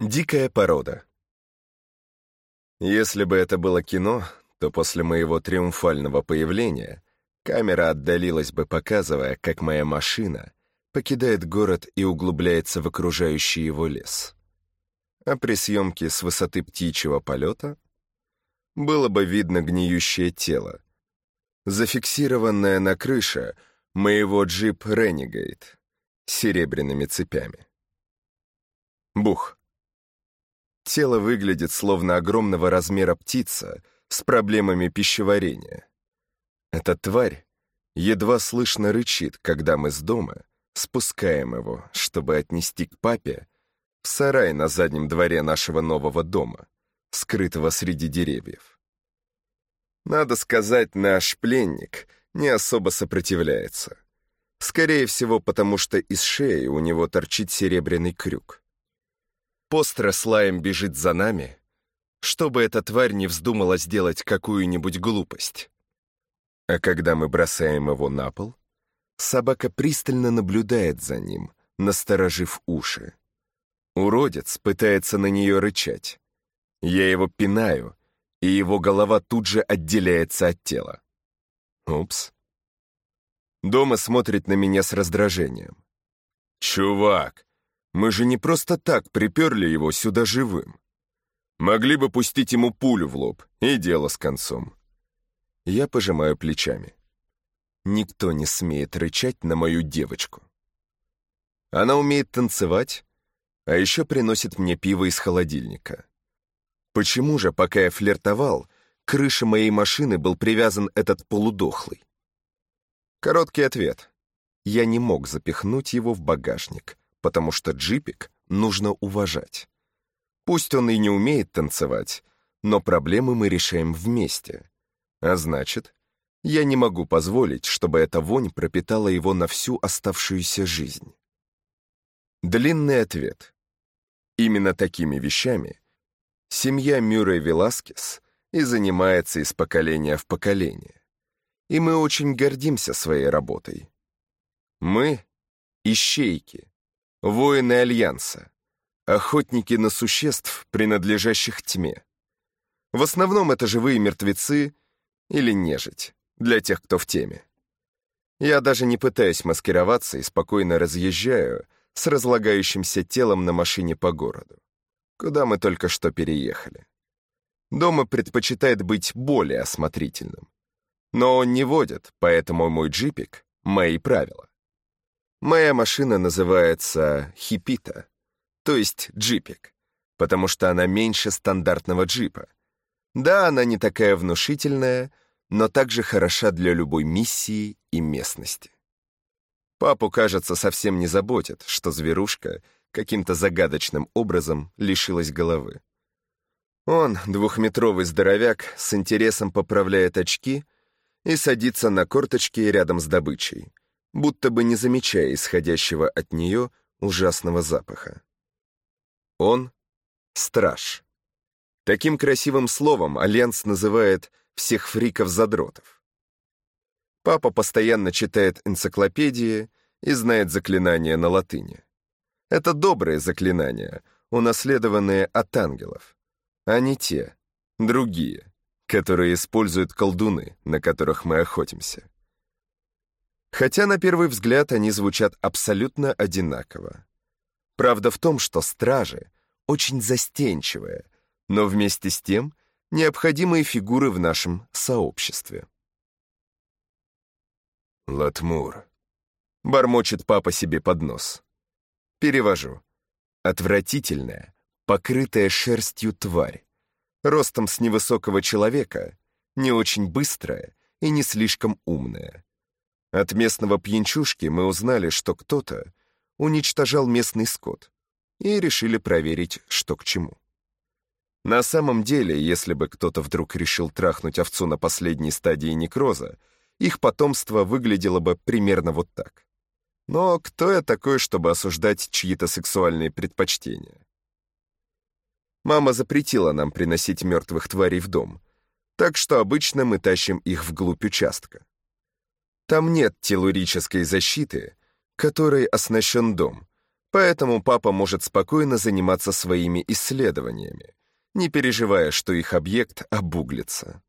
Дикая порода. Если бы это было кино, то после моего триумфального появления камера отдалилась бы, показывая, как моя машина покидает город и углубляется в окружающий его лес. А при съемке с высоты птичьего полета было бы видно гниющее тело, зафиксированное на крыше моего джип «Ренегейт» серебряными цепями. Бух. Тело выглядит словно огромного размера птица с проблемами пищеварения. Эта тварь едва слышно рычит, когда мы с дома спускаем его, чтобы отнести к папе в сарай на заднем дворе нашего нового дома, скрытого среди деревьев. Надо сказать, наш пленник не особо сопротивляется. Скорее всего, потому что из шеи у него торчит серебряный крюк. Постро слаем бежит за нами, чтобы эта тварь не вздумала сделать какую-нибудь глупость. А когда мы бросаем его на пол, собака пристально наблюдает за ним, насторожив уши. Уродец пытается на нее рычать. Я его пинаю, и его голова тут же отделяется от тела. Упс. Дома смотрит на меня с раздражением. «Чувак, мы же не просто так приперли его сюда живым. Могли бы пустить ему пулю в лоб, и дело с концом. Я пожимаю плечами. Никто не смеет рычать на мою девочку. Она умеет танцевать, а еще приносит мне пиво из холодильника. Почему же, пока я флиртовал, к крыше моей машины был привязан этот полудохлый? Короткий ответ. Я не мог запихнуть его в багажник, потому что джипик нужно уважать. Пусть он и не умеет танцевать, но проблемы мы решаем вместе. А значит, я не могу позволить, чтобы эта вонь пропитала его на всю оставшуюся жизнь. Длинный ответ. Именно такими вещами семья Мюррей Веласкес и занимается из поколения в поколение. И мы очень гордимся своей работой. Мы — ищейки, воины Альянса, охотники на существ, принадлежащих тьме. В основном это живые мертвецы или нежить, для тех, кто в теме. Я даже не пытаюсь маскироваться и спокойно разъезжаю с разлагающимся телом на машине по городу, куда мы только что переехали. Дома предпочитает быть более осмотрительным. Но он не водит, поэтому мой джипик — мои правила. Моя машина называется «Хипита», то есть джипик, потому что она меньше стандартного джипа. Да, она не такая внушительная, но также хороша для любой миссии и местности. Папу, кажется, совсем не заботит, что зверушка каким-то загадочным образом лишилась головы. Он, двухметровый здоровяк, с интересом поправляет очки и садится на корточки рядом с добычей — будто бы не замечая исходящего от нее ужасного запаха. Он — страж. Таким красивым словом Альянс называет всех фриков-задротов. Папа постоянно читает энциклопедии и знает заклинания на латыни. Это добрые заклинания, унаследованные от ангелов, а не те, другие, которые используют колдуны, на которых мы охотимся. Хотя на первый взгляд они звучат абсолютно одинаково. Правда в том, что стражи очень застенчивые, но вместе с тем необходимые фигуры в нашем сообществе. «Латмур», — бормочет папа себе под нос. Перевожу. Отвратительная, покрытая шерстью тварь, ростом с невысокого человека, не очень быстрая и не слишком умная. От местного пьянчушки мы узнали, что кто-то уничтожал местный скот и решили проверить, что к чему. На самом деле, если бы кто-то вдруг решил трахнуть овцу на последней стадии некроза, их потомство выглядело бы примерно вот так. Но кто я такой, чтобы осуждать чьи-то сексуальные предпочтения? Мама запретила нам приносить мертвых тварей в дом, так что обычно мы тащим их вглубь участка. Там нет телурической защиты, которой оснащен дом, Поэтому папа может спокойно заниматься своими исследованиями, не переживая, что их объект обуглится.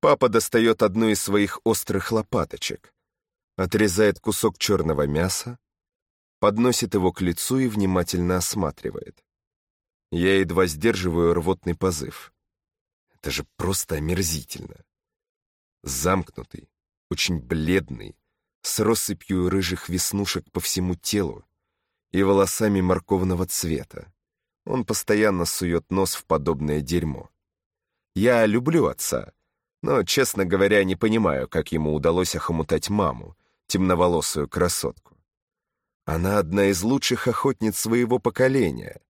Папа достает одну из своих острых лопаточек, отрезает кусок черного мяса, подносит его к лицу и внимательно осматривает. Я едва сдерживаю рвотный позыв. Это же просто омерзительно. Замкнутый, очень бледный, с россыпью рыжих веснушек по всему телу и волосами морковного цвета. Он постоянно сует нос в подобное дерьмо. Я люблю отца, но, честно говоря, не понимаю, как ему удалось охомутать маму, темноволосую красотку. Она одна из лучших охотниц своего поколения.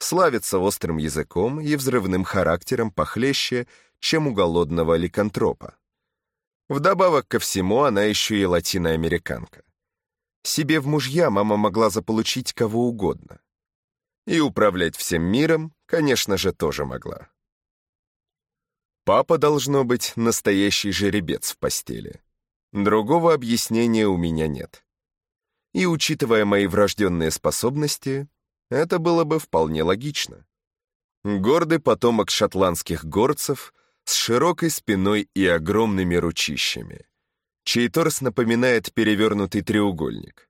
Славится острым языком и взрывным характером похлеще, чем у голодного ликантропа. Вдобавок ко всему, она еще и латиноамериканка. Себе в мужья мама могла заполучить кого угодно. И управлять всем миром, конечно же, тоже могла. Папа, должно быть, настоящий жеребец в постели. Другого объяснения у меня нет. И, учитывая мои врожденные способности, это было бы вполне логично. Гордый потомок шотландских горцев с широкой спиной и огромными ручищами, чей торс напоминает перевернутый треугольник.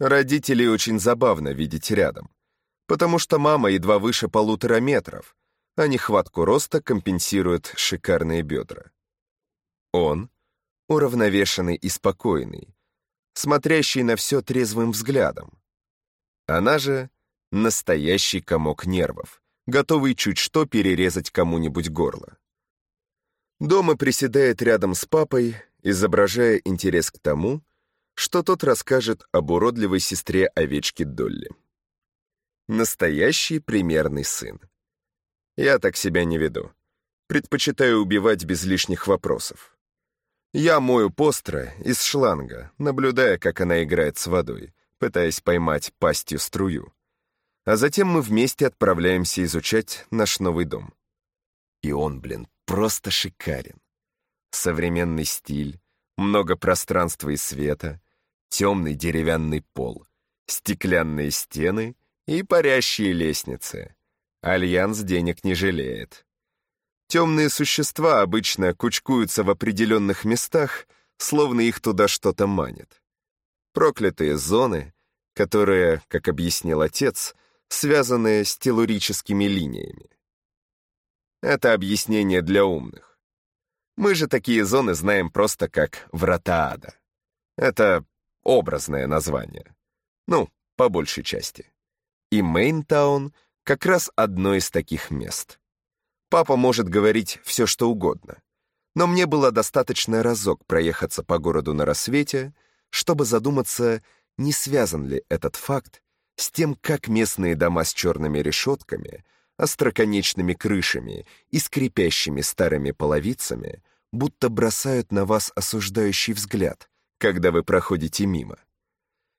Родителей очень забавно видеть рядом, потому что мама едва выше полутора метров, а нехватку роста компенсирует шикарные бедра. Он — уравновешенный и спокойный, смотрящий на все трезвым взглядом. Она же — настоящий комок нервов, готовый чуть что перерезать кому-нибудь горло. Дома приседает рядом с папой, изображая интерес к тому, что тот расскажет об уродливой сестре овечки Долли. Настоящий примерный сын. Я так себя не веду. Предпочитаю убивать без лишних вопросов. Я мою постро из шланга, наблюдая, как она играет с водой, пытаясь поймать пастью струю а затем мы вместе отправляемся изучать наш новый дом. И он, блин, просто шикарен. Современный стиль, много пространства и света, темный деревянный пол, стеклянные стены и парящие лестницы. Альянс денег не жалеет. Темные существа обычно кучкуются в определенных местах, словно их туда что-то манит. Проклятые зоны, которые, как объяснил отец, — связанные с телурическими линиями. Это объяснение для умных. Мы же такие зоны знаем просто как «врата ада». Это образное название. Ну, по большей части. И Мейнтаун как раз одно из таких мест. Папа может говорить все, что угодно. Но мне было достаточно разок проехаться по городу на рассвете, чтобы задуматься, не связан ли этот факт с тем, как местные дома с черными решетками, остроконечными крышами и скрипящими старыми половицами будто бросают на вас осуждающий взгляд, когда вы проходите мимо.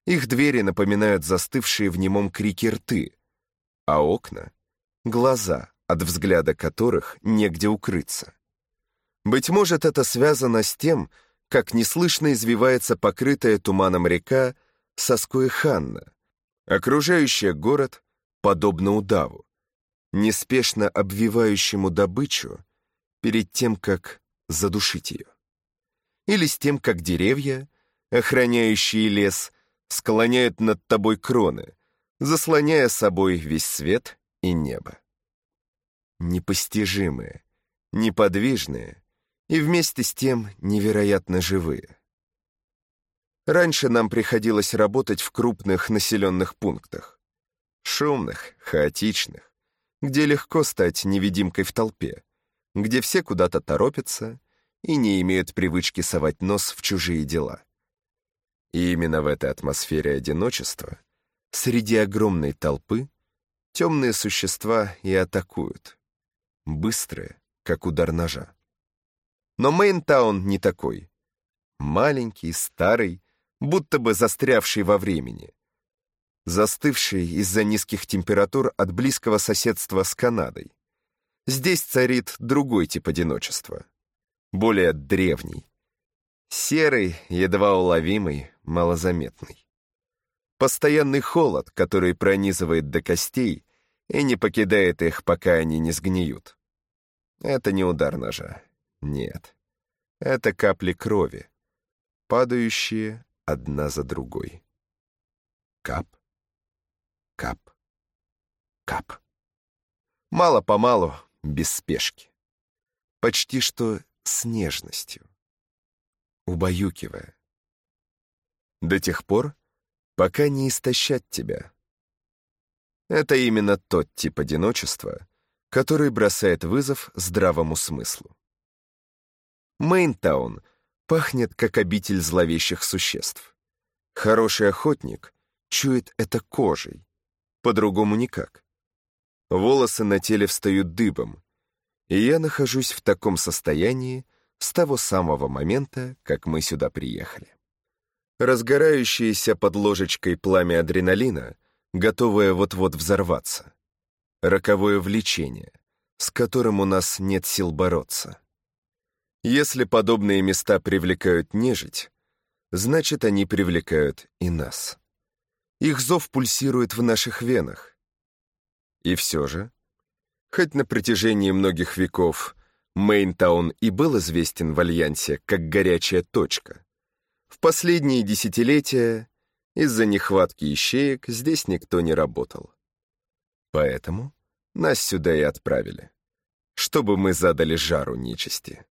Их двери напоминают застывшие в немом крике рты, а окна — глаза, от взгляда которых негде укрыться. Быть может, это связано с тем, как неслышно извивается покрытая туманом река Соскои-Ханна, Окружающая город подобно удаву, неспешно обвивающему добычу перед тем, как задушить ее. Или с тем, как деревья, охраняющие лес, склоняют над тобой кроны, заслоняя собой весь свет и небо. Непостижимые, неподвижные и вместе с тем невероятно живые. Раньше нам приходилось работать в крупных населенных пунктах. Шумных, хаотичных, где легко стать невидимкой в толпе, где все куда-то торопятся и не имеют привычки совать нос в чужие дела. И именно в этой атмосфере одиночества, среди огромной толпы, темные существа и атакуют. Быстрые, как удар ножа. Но Мейнтаун не такой. Маленький, старый, будто бы застрявший во времени. Застывший из-за низких температур от близкого соседства с Канадой. Здесь царит другой тип одиночества. Более древний. Серый, едва уловимый, малозаметный. Постоянный холод, который пронизывает до костей и не покидает их, пока они не сгниют. Это не удар ножа. Нет. Это капли крови, падающие одна за другой. Кап, кап, кап. Мало-помалу, без спешки. Почти что с нежностью. Убаюкивая. До тех пор, пока не истощат тебя. Это именно тот тип одиночества, который бросает вызов здравому смыслу. Мейнтаун пахнет, как обитель зловещих существ. Хороший охотник чует это кожей, по-другому никак. Волосы на теле встают дыбом, и я нахожусь в таком состоянии с того самого момента, как мы сюда приехали. Разгорающееся под ложечкой пламя адреналина, готовое вот-вот взорваться. Роковое влечение, с которым у нас нет сил бороться. Если подобные места привлекают нежить, значит, они привлекают и нас. Их зов пульсирует в наших венах. И все же, хоть на протяжении многих веков Мейнтаун и был известен в Альянсе как горячая точка, в последние десятилетия из-за нехватки ищеек здесь никто не работал. Поэтому нас сюда и отправили, чтобы мы задали жару нечисти.